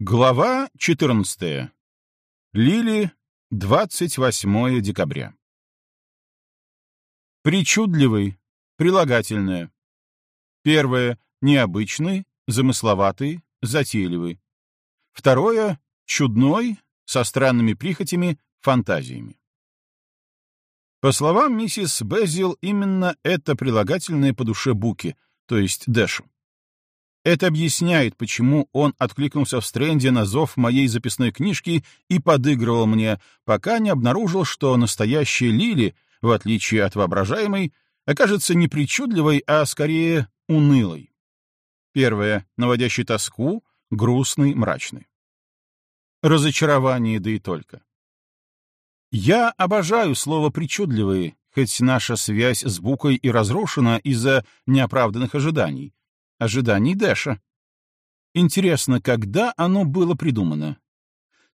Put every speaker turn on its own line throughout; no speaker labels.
Глава 14. Лили, 28 декабря. Причудливый, прилагательное. Первое — необычный, замысловатый, затейливый. Второе — чудной, со странными прихотями, фантазиями. По словам миссис Безил, именно это прилагательное по душе Буки, то есть Дэшу. Это объясняет, почему он откликнулся в стренде на зов моей записной книжки и подыгрывал мне, пока не обнаружил, что настоящая Лили, в отличие от воображаемой, окажется не причудливой, а скорее унылой. Первое — наводящий тоску, грустный, мрачный. Разочарование, да и только. Я обожаю слово «причудливый», хоть наша связь с Букой и разрушена из-за неоправданных ожиданий, ожиданий Дэша. Интересно, когда оно было придумано?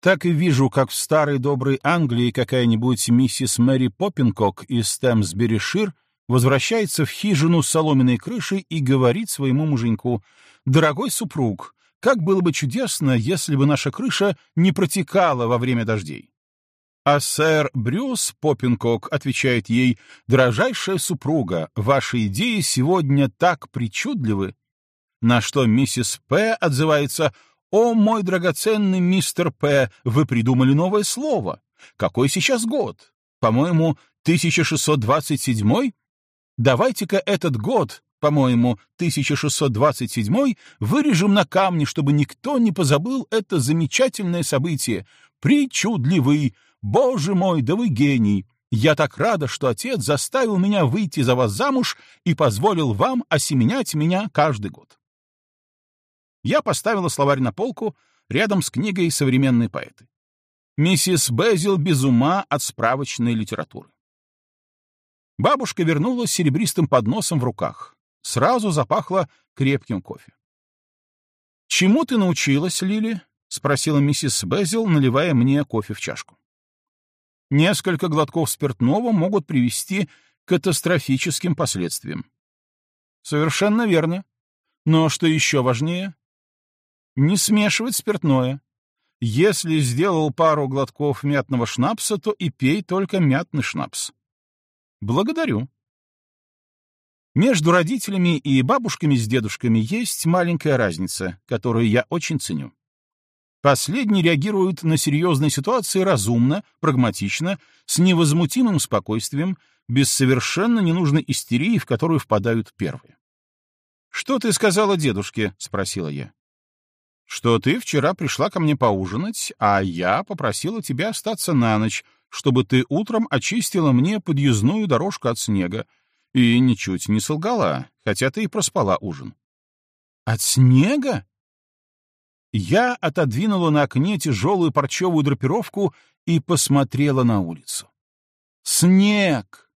Так и вижу, как в старой доброй Англии какая-нибудь миссис Мэри Поппинкок из Темсбери-Шир возвращается в хижину с соломенной крышей и говорит своему муженьку, «Дорогой супруг, как было бы чудесно, если бы наша крыша не протекала во время дождей». А сэр Брюс Поппинкок отвечает ей, «Дорожайшая супруга, ваши идеи сегодня так причудливы, на что миссис П. отзывается «О, мой драгоценный мистер П., вы придумали новое слово. Какой сейчас год? По-моему, 1627? Давайте-ка этот год, по-моему, 1627, вырежем на камне, чтобы никто не позабыл это замечательное событие. Причудливый! Боже мой, да вы гений! Я так рада, что отец заставил меня выйти за вас замуж и позволил вам осеменять меня каждый год. Я поставила словарь на полку рядом с книгой «Современные поэты». Миссис Безил без ума от справочной литературы. Бабушка вернулась с серебристым подносом в руках. Сразу запахло крепким кофе. «Чему ты научилась, Лили?» — спросила миссис Безил, наливая мне кофе в чашку. «Несколько глотков спиртного могут привести к катастрофическим последствиям». «Совершенно верно. Но что еще важнее, не смешивать спиртное. Если сделал пару глотков мятного шнапса, то и пей только мятный шнапс. Благодарю. Между родителями и бабушками с дедушками есть маленькая разница, которую я очень ценю. Последние реагируют на серьезные ситуации разумно, прагматично, с невозмутимым спокойствием, без совершенно ненужной истерии, в которую впадают первые. «Что ты сказала дедушке?» — спросила я что ты вчера пришла ко мне поужинать, а я попросила тебя остаться на ночь, чтобы ты утром очистила мне подъездную дорожку от снега, и ничуть не солгала, хотя ты и проспала ужин. От снега? Я отодвинула на окне тяжелую парчевую драпировку и посмотрела на улицу. Снег!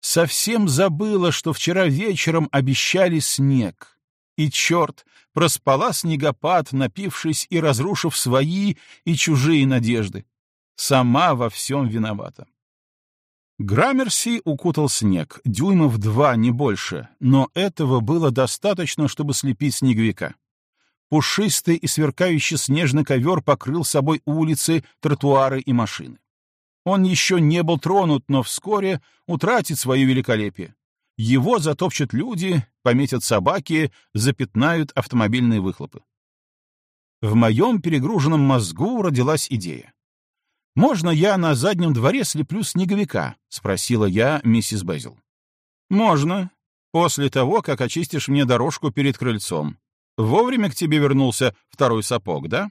Совсем забыла, что вчера вечером обещали снег. И черт, проспала снегопад, напившись и разрушив свои и чужие надежды. Сама во всем виновата. Граммерси укутал снег, дюймов два, не больше, но этого было достаточно, чтобы слепить снеговика. Пушистый и сверкающий снежный ковер покрыл собой улицы, тротуары и машины. Он еще не был тронут, но вскоре утратит свое великолепие. Его затопчут люди, пометят собаки, запятнают автомобильные выхлопы. В моем перегруженном мозгу родилась идея. «Можно я на заднем дворе слеплю снеговика?» — спросила я миссис Безил. «Можно. После того, как очистишь мне дорожку перед крыльцом. Вовремя к тебе вернулся второй сапог, да?»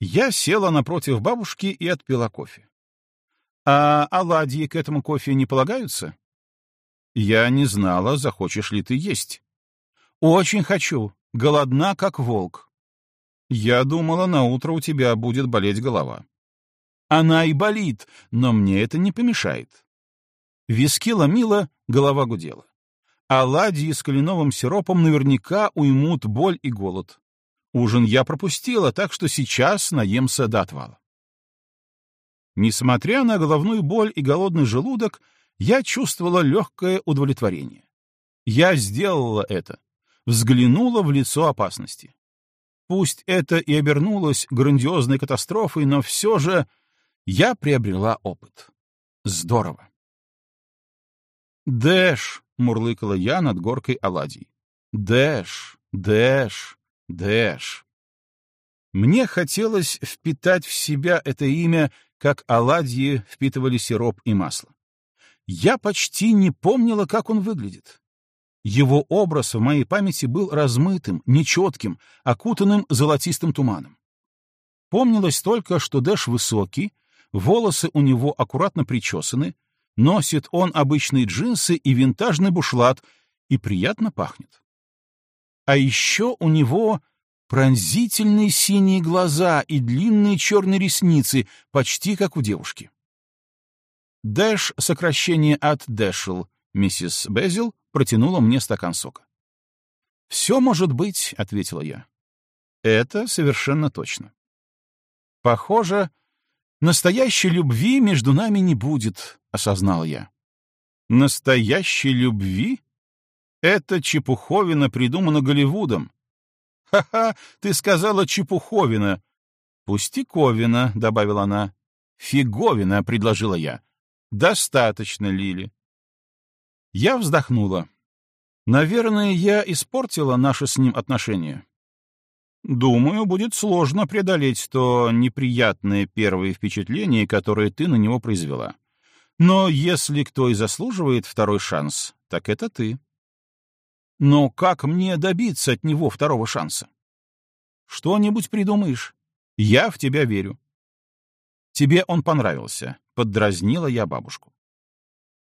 Я села напротив бабушки и отпила кофе. «А оладьи к этому кофе не полагаются?» Я не знала, захочешь ли ты есть. Очень хочу. Голодна, как волк. Я думала, на утро у тебя будет болеть голова. Она и болит, но мне это не помешает. Виски ломила, голова гудела. Оладьи с кленовым сиропом наверняка уймут боль и голод. Ужин я пропустила, так что сейчас наемся до отвала. Несмотря на головную боль и голодный желудок, я чувствовала легкое удовлетворение. Я сделала это, взглянула в лицо опасности. Пусть это и обернулось грандиозной катастрофой, но все же я приобрела опыт. Здорово. «Дэш!» — мурлыкала я над горкой оладий. «Дэш! Дэш! Дэш!» Мне хотелось впитать в себя это имя, как оладьи впитывали сироп и масло. Я почти не помнила, как он выглядит. Его образ в моей памяти был размытым, нечетким, окутанным золотистым туманом. Помнилось только, что Дэш высокий, волосы у него аккуратно причесаны, носит он обычные джинсы и винтажный бушлат и приятно пахнет. А еще у него пронзительные синие глаза и длинные черные ресницы, почти как у девушки. Дэш — сокращение от Дэшел. Миссис Безил протянула мне стакан сока. «Все может быть», — ответила я. «Это совершенно точно». «Похоже, настоящей любви между нами не будет», — осознал я. «Настоящей любви? Это чепуховина придумана Голливудом. «Ха-ха, ты сказала чепуховина». «Пустяковина», — добавила она. «Фиговина», — предложила я. «Достаточно, Лили». Я вздохнула. Наверное, я испортила наши с ним отношения. Думаю, будет сложно преодолеть то неприятное первое впечатление, которое ты на него произвела. Но если кто и заслуживает второй шанс, так это ты. Но как мне добиться от него второго шанса? Что-нибудь придумаешь. Я в тебя верю. Тебе он понравился, — поддразнила я бабушку.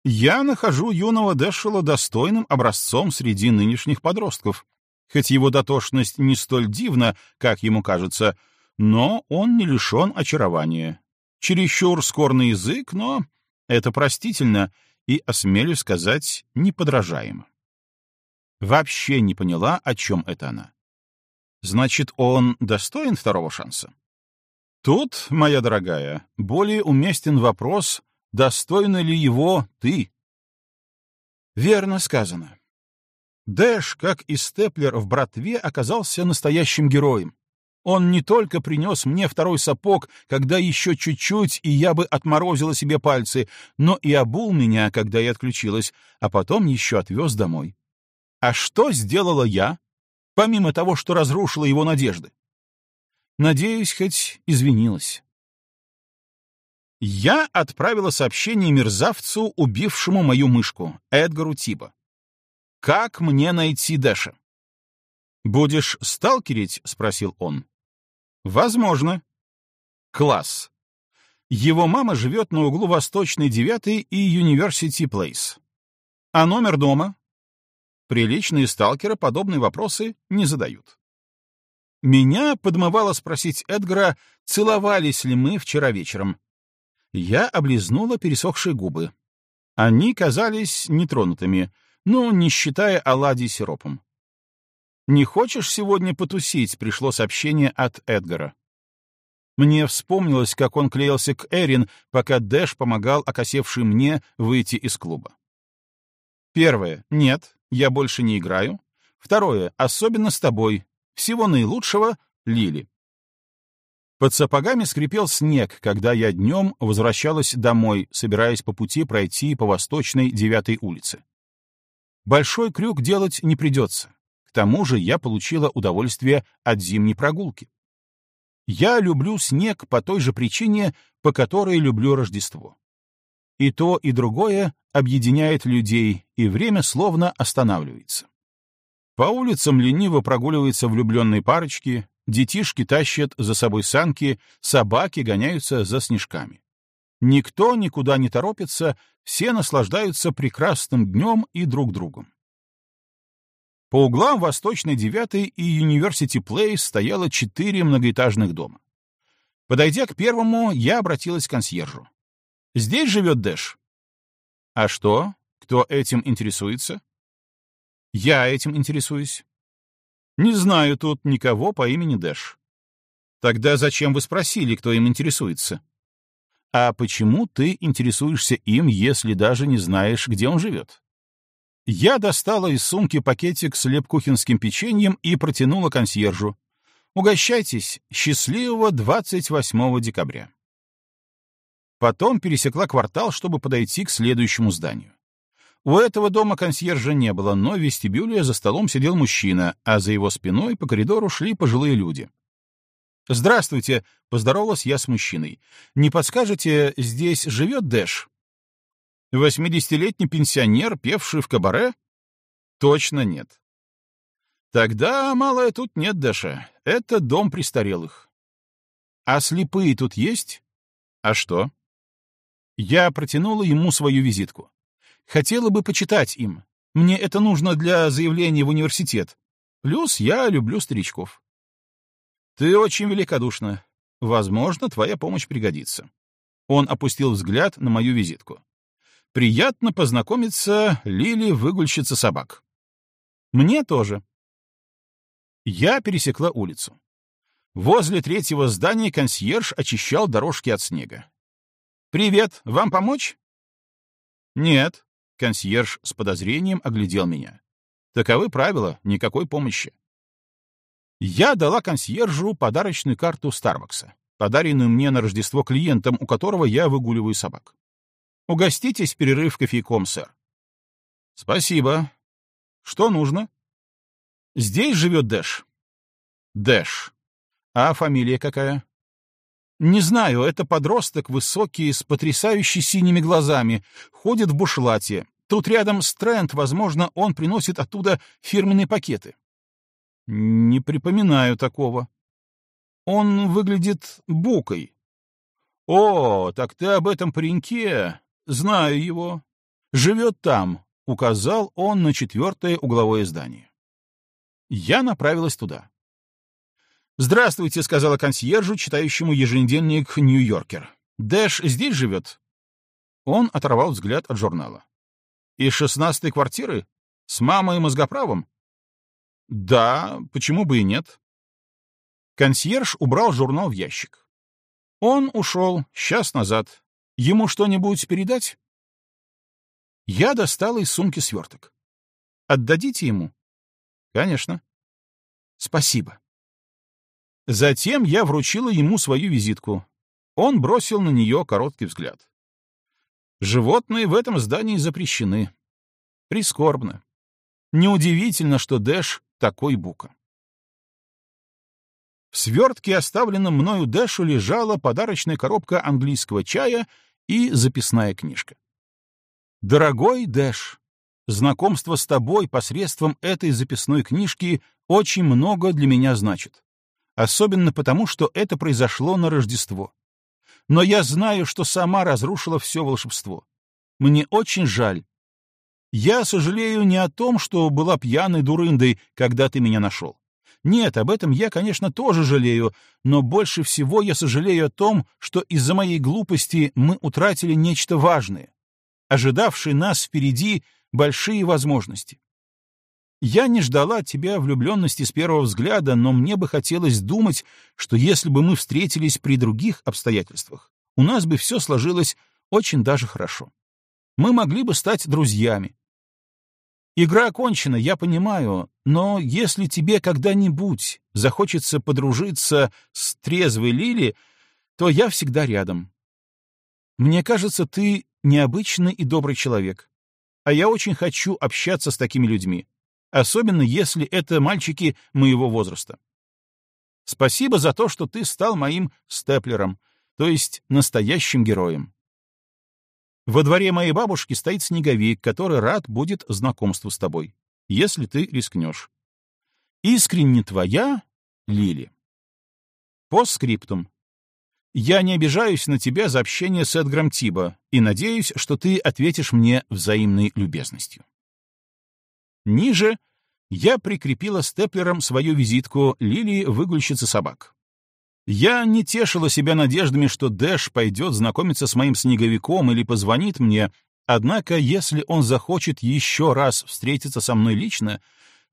Я нахожу юного Дэшела достойным образцом среди нынешних подростков. Хоть его дотошность не столь дивна, как ему кажется, но он не лишен очарования. Чересчур скорный язык, но это простительно и, осмелюсь сказать, неподражаемо. Вообще не поняла, о чем это она. Значит, он достоин второго шанса? Тут, моя дорогая, более уместен вопрос, достойна ли его ты? Верно сказано. Дэш, как и Степлер в «Братве», оказался настоящим героем. Он не только принес мне второй сапог, когда еще чуть-чуть, и я бы отморозила себе пальцы, но и обул меня, когда я отключилась, а потом еще отвез домой. А что сделала я, помимо того, что разрушила его надежды? Надеюсь, хоть извинилась. Я отправила сообщение мерзавцу, убившему мою мышку, Эдгару Тиба. «Как мне найти Дэша?» «Будешь сталкерить?» — спросил он. «Возможно». «Класс. Его мама живет на углу Восточной 9 и University Place. А номер дома? Приличные сталкеры подобные вопросы не задают. Меня подмывало спросить Эдгара, целовались ли мы вчера вечером. Я облизнула пересохшие губы. Они казались нетронутыми, но не считая оладий сиропом. «Не хочешь сегодня потусить?» — пришло сообщение от Эдгара. Мне вспомнилось, как он клеился к Эрин, пока Дэш помогал окосевшей мне выйти из клуба. Первое — нет, я больше не играю. Второе, особенно с тобой. Всего наилучшего, Лили. Под сапогами скрипел снег, когда я днем возвращалась домой, собираясь по пути пройти по восточной девятой улице. Большой крюк делать не придется. К тому же я получила удовольствие от зимней прогулки. Я люблю снег по той же причине, по которой люблю Рождество. И то, и другое объединяет людей, и время словно останавливается. По улицам лениво прогуливаются влюбленные парочки, детишки тащат за собой санки, собаки гоняются за снежками. Никто никуда не торопится, все наслаждаются прекрасным днем и друг другом. По углам Восточной 9 и University Place стояло четыре многоэтажных дома. Подойдя к первому, я обратилась к консьержу. Здесь живет Дэш. А что? Кто этим интересуется? Я этим интересуюсь. Не знаю тут никого по имени Дэш. Тогда зачем вы спросили, кто им интересуется? А почему ты интересуешься им, если даже не знаешь, где он живет? Я достала из сумки пакетик с лепкухинским печеньем и протянула консьержу. Угощайтесь. Счастливого 28 декабря. Потом пересекла квартал, чтобы подойти к следующему зданию. У этого дома консьержа не было, но в вестибюле за столом сидел мужчина, а за его спиной по коридору шли пожилые люди. «Здравствуйте», — поздоровалась я с мужчиной. «Не подскажете, здесь живет Дэш?» «Восьмидесятилетний пенсионер, певший в кабаре?» «Точно нет». «Тогда, малое, тут нет Дэша. Это дом престарелых». «А слепые тут есть?» «А что?» Я протянула ему свою визитку. Хотела бы почитать им. Мне это нужно для заявления в университет. Плюс я люблю старичков. Ты очень великодушна. Возможно, твоя помощь пригодится. Он опустил взгляд на мою визитку. Приятно познакомиться, Лили, выгульщица собак. Мне тоже. Я пересекла улицу. Возле третьего здания консьерж очищал дорожки от снега. «Привет, вам помочь?» «Нет», — консьерж с подозрением оглядел меня. «Таковы правила, никакой помощи». Я дала консьержу подарочную карту Старбакса, подаренную мне на Рождество клиентам, у которого я выгуливаю собак. «Угоститесь перерыв кофейком, сэр». «Спасибо. Что нужно?» «Здесь живет Дэш». «Дэш. А фамилия какая?» Не знаю, это подросток высокий, с потрясающе синими глазами, ходит в бушлате. Тут рядом стренд, возможно, он приносит оттуда фирменные пакеты. Не припоминаю такого. Он выглядит букой. О, так ты об этом пареньке. Знаю его. Живет там, указал он на четвертое угловое здание. Я направилась туда. «Здравствуйте», — сказала консьержу, читающему еженедельник «Нью-Йоркер». «Дэш здесь живет?» Он оторвал взгляд от журнала. «Из шестнадцатой квартиры? С мамой и мозгоправом?» «Да, почему бы и нет?» Консьерж убрал журнал в ящик. «Он ушел час назад. Ему что-нибудь передать?» Я достала из сумки сверток. «Отдадите ему?» «Конечно». «Спасибо». Затем я вручила ему свою визитку. Он бросил на нее короткий взгляд. Животные в этом здании запрещены. Прискорбно. Неудивительно, что Дэш такой бука. В свертке, оставленном мною Дэшу, лежала подарочная коробка английского чая и записная книжка. «Дорогой Дэш, знакомство с тобой посредством этой записной книжки очень много для меня значит особенно потому, что это произошло на Рождество. Но я знаю, что сама разрушила все волшебство. Мне очень жаль. Я сожалею не о том, что была пьяной дурындой, когда ты меня нашел. Нет, об этом я, конечно, тоже жалею, но больше всего я сожалею о том, что из-за моей глупости мы утратили нечто важное, ожидавшие нас впереди большие возможности. Я не ждала от тебя влюбленности с первого взгляда, но мне бы хотелось думать, что если бы мы встретились при других обстоятельствах, у нас бы все сложилось очень даже хорошо. Мы могли бы стать друзьями. Игра окончена, я понимаю, но если тебе когда-нибудь захочется подружиться с трезвой Лили, то я всегда рядом. Мне кажется, ты необычный и добрый человек, а я очень хочу общаться с такими людьми особенно если это мальчики моего возраста. Спасибо за то, что ты стал моим степлером, то есть настоящим героем. Во дворе моей бабушки стоит снеговик, который рад будет знакомству с тобой, если ты рискнешь. Искренне твоя, Лили. По скриптум. Я не обижаюсь на тебя за общение с Эдгаром Тиба и надеюсь, что ты ответишь мне взаимной любезностью. Ниже я прикрепила степлером свою визитку Лилии выгульщицы собак. Я не тешила себя надеждами, что Дэш пойдет знакомиться с моим снеговиком или позвонит мне, однако если он захочет еще раз встретиться со мной лично,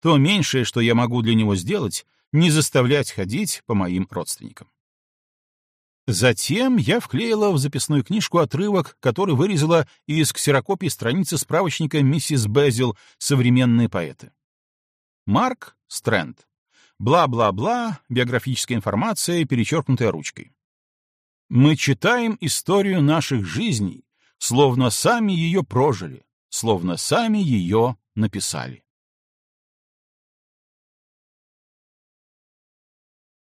то меньшее, что я могу для него сделать, не заставлять ходить по моим родственникам. Затем я вклеила в записную книжку отрывок, который вырезала из ксерокопии страницы справочника миссис Безил «Современные поэты». Марк Стрэнд. Бла-бла-бла, биографическая информация, перечеркнутая ручкой. Мы читаем историю наших жизней, словно сами ее прожили, словно сами ее написали.